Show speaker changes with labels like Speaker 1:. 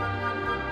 Speaker 1: Música